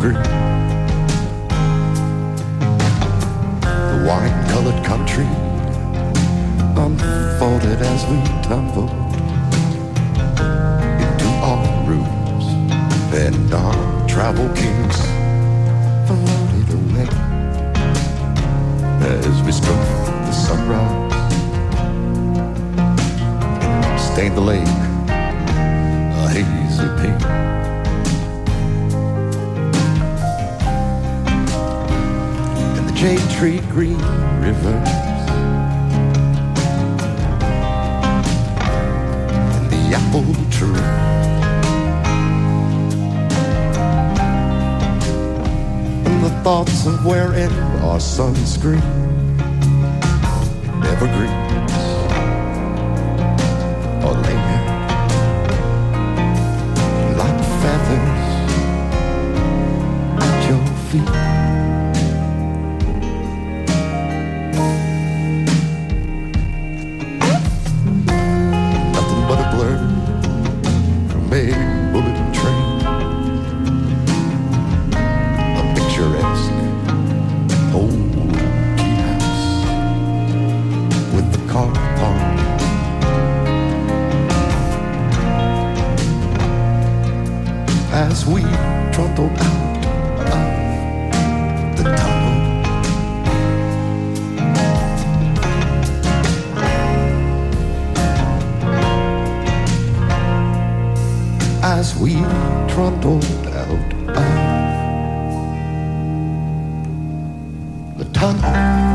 The wine-colored country unfolded as we tumbled into our rooms, and our travel kings floated away as we struck the sunrise. Stained the lake jade tree green rivers and the apple tree. And the thoughts of wearing our sunscreen evergreens or layered like feathers at your feet. As we trundled out of the tunnel. As we trundled out of the tunnel.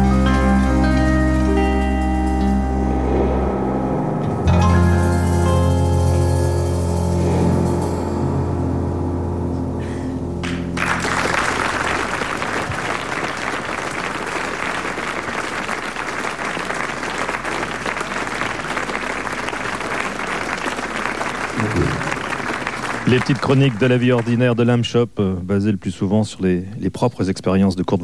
Les petites chroniques de la vie ordinaire de l'âme shop, euh, basées le plus souvent sur les, propres expériences de Kurt Wagner.